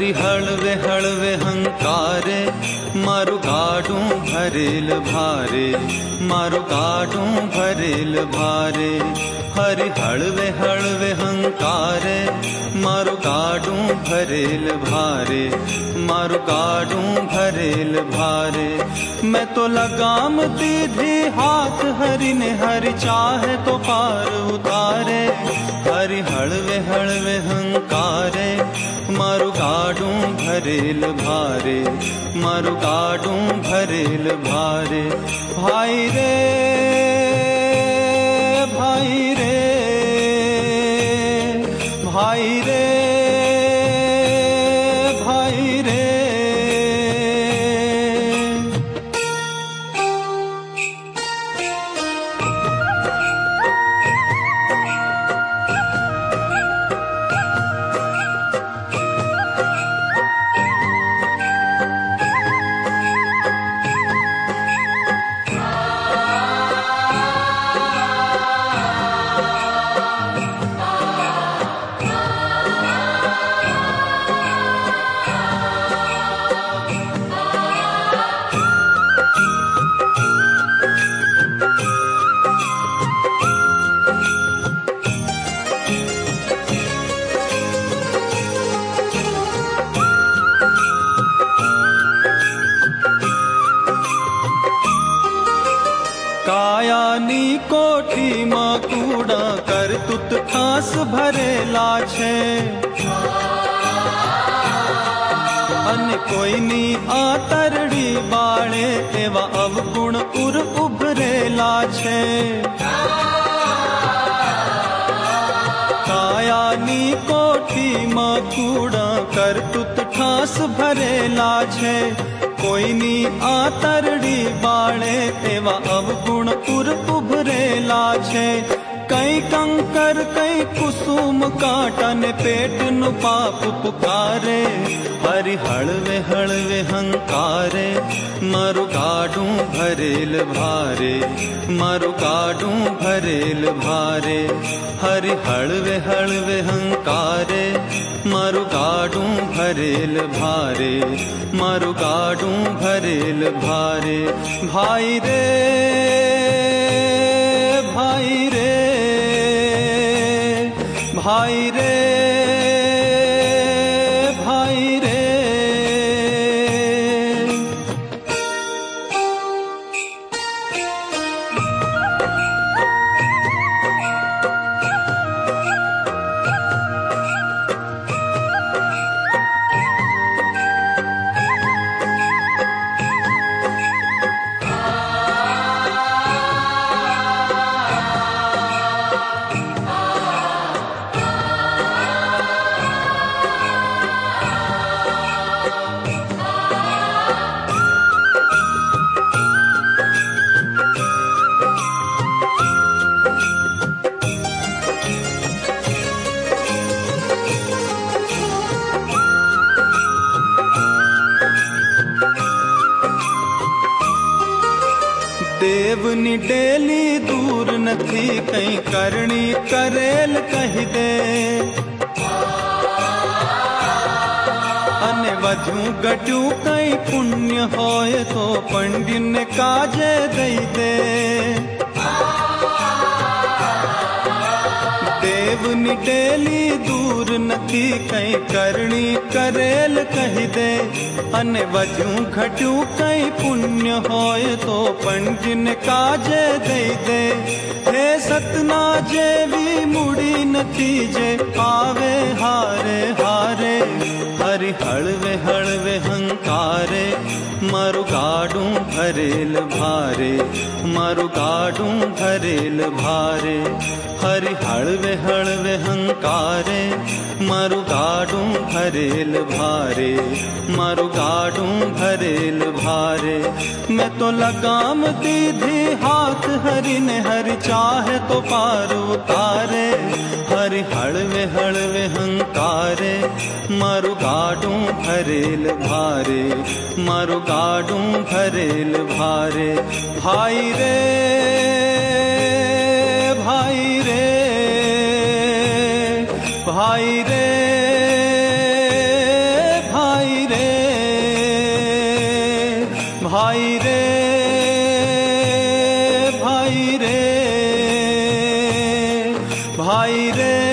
हरि हळवे हळवे हंकारे। मारु गाडू भरेल भारे। मारु गाडू भरेल भारे। हरि हळवे हळवे हंकारे। मारु गाडू भरेल भारे। मारु गाडू भरेल भारे। मैं तो लगाम दीधी हाथ हरि ने, हरि चाहे तो पार उतारे। हरि हळवे हळवे हंकारे। मारु गाडू भरेल भारे मारु गाडू भरेल भारे भाई रे भाई रे भाई रे કરતુત ખાસ ભરેલા છે અને કોઈની આતરડી બાળે એવા અવગુણ ઉર ઉભરેલા છે કાયાની કોઠીમાં કૂડા કરતુત ઠાસ ભરેલા છે કોઈની આતરડી બાળે એવા અવગુણ પુર ઉભરેલા છે कई कंकर कई कुसुम काटन पेट नु पाप पुकारे हरि हड़वे हड़वे हंकारे मरु काडू भरेल भारे मरु काडू भरेल भारे हरि हड़वे हड़वे हंकारे मरु काडू भरेल भारे मरु काडू भरेल भारे भाई रे। ভাইরে नी डेली दूर न थी कहीं करनी, करेल कह दे। अने वज़ू गटू कहीं पुण्य होए तो पंडित ने काजे दई दे। देवन डेली दूर नथी कई करणी करेल कह दे। अने वज़ू घटू कई पुण्य होय तो पंजन काजे दे दे। हे सतना जेवी मुड़ी नतीजे आवे हारे મારું ગાડું ભરેલ ભારે મારું ગાડું ભરેલ ભારે હરિ હળવે હળવે હંકારે મારું ગાડું ભરેલ ભારે મારું ગાડું ભરેલ ભારે મેં તો લગામ દીધી હાથ હરીને હરિ ચાહે તો પાર ઉતારે હરિ હળવે હળવે હંકારે મારું ગાડું ભરેલ ભારે મારું ગાડું फाडूं भरेल भारे भाई रे भाई रे भाई रे भाई रे भाई रे भाई रे भाई रे